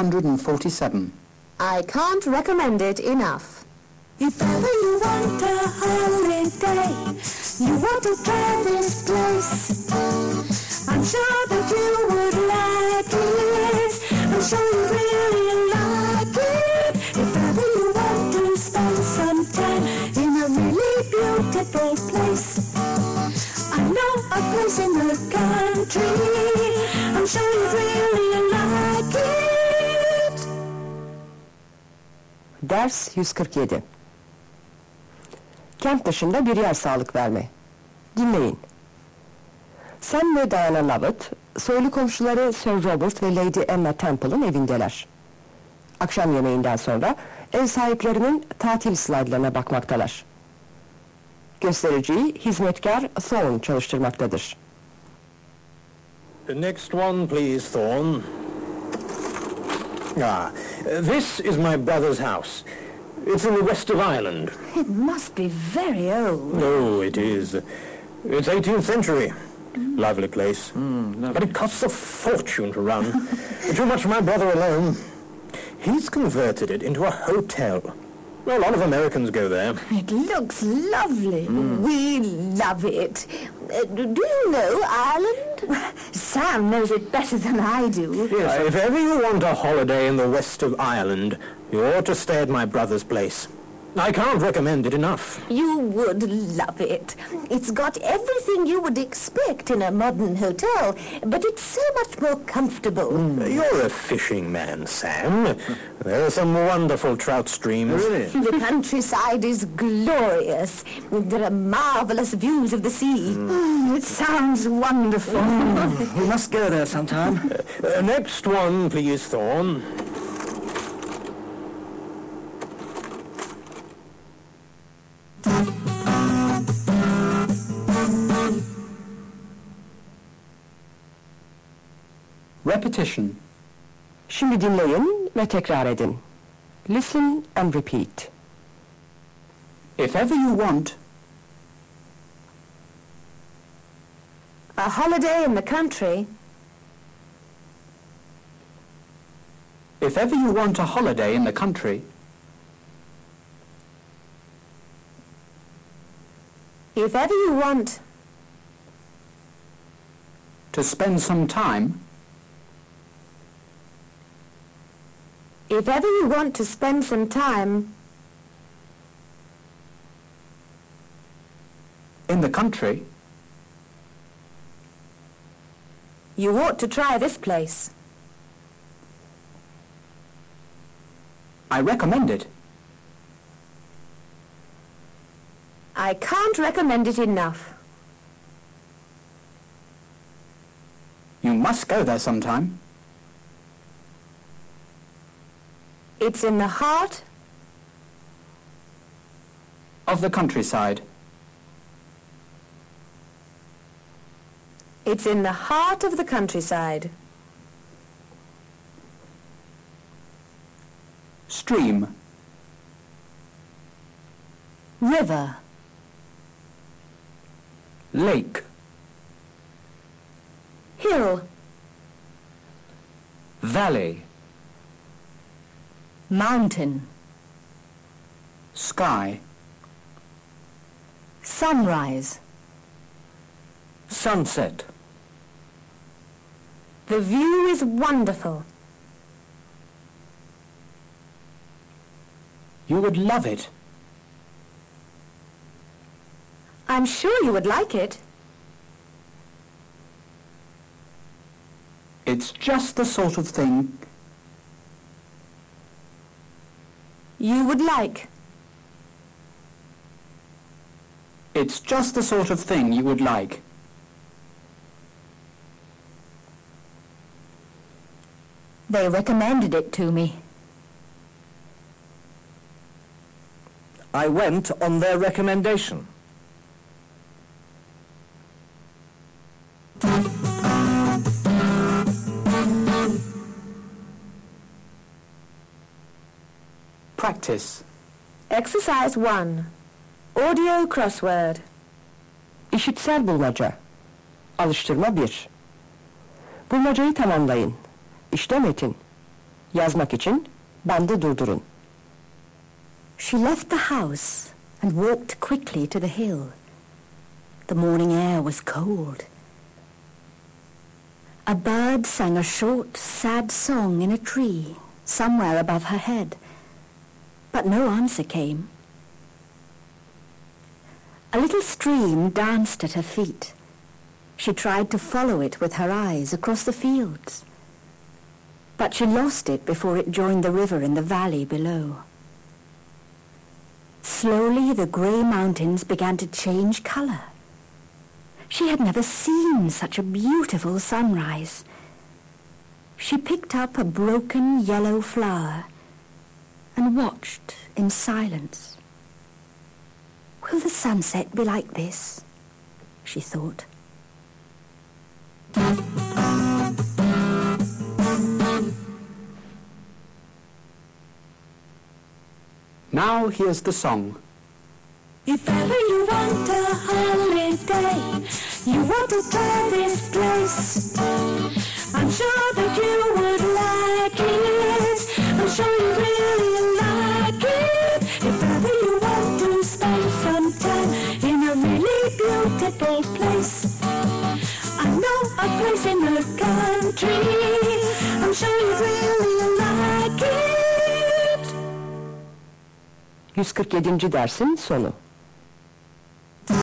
147. I can't recommend it enough. If ever you want a holiday, you want to try this place. I'm sure that you would like it. I'm sure you really like it. If ever you want to spend some time in a really beautiful place. I know a place in the country. I'm sure you'd really Ders 147 Kent dışında bir yer sağlık verme. Dinleyin. Sam ve Diana Lovett, soylu komşuları Sir Robert ve Lady Emma Temple'ın evindeler. Akşam yemeğinden sonra ev sahiplerinin tatil slaytlarına bakmaktalar. Göstericiyi hizmetkar Thorne çalıştırmaktadır. The next one, please, Thorne. Ah, this is my brother's house. It's in the west of Ireland. It must be very old. Oh, it is. It's 18th century. Lovely place. But it costs a fortune to run. Too much for my brother alone. He's converted it into a hotel. Well, a lot of Americans go there. It looks lovely. We love it. Uh, do you know Ireland? Sam knows it better than I do. Yes, if ever you want a holiday in the west of Ireland, you ought to stay at my brother's place. I can't recommend it enough. You would love it. It's got everything you would expect in a modern hotel, but it's so much more comfortable. You're a fishing man, Sam. There are some wonderful trout streams. Really? The countryside is glorious. There are marvelous views of the sea. Mm, it sounds wonderful. We must go there sometime. Uh, next one, please, Thorne. Repetition. Şimdi dinleyin ve tekrar edin. Listen and repeat. If ever you want A holiday in the country. If ever you want a holiday in the country, If ever you want to spend some time, If ever you want to spend some time in the country, you ought to try this place. I recommend it. I can't recommend it enough. You must go there sometime. It's in the heart Of the countryside. It's in the heart of the countryside. Stream. River. Lake. Hill. Valley. Mountain. Sky. Sunrise. Sunset. The view is wonderful. You would love it. I'm sure you would like it. It's just the sort of thing You would like. It's just the sort of thing you would like. They recommended it to me. I went on their recommendation. Practice. Exercise 1. Audio crossword. İşitsel bulmaca. Alıştırma 1. Bulmacayı tamamlayın. İşte metin. Yazmak için bandı durdurun. She left the house and walked quickly to the hill. The morning air was cold. A bird sang a short, sad song in a tree somewhere above her head, but no answer came. A little stream danced at her feet. She tried to follow it with her eyes across the fields, but she lost it before it joined the river in the valley below. Slowly the grey mountains began to change colour. She had never seen such a beautiful sunrise. She picked up a broken yellow flower and watched in silence. Will the sunset be like this? She thought. Now here's the song. If ever you want a holiday, you want to try this place. I'm sure that you would like it. I'm sure you place in the country. I'm sure you really like it. 147. dersin sonu.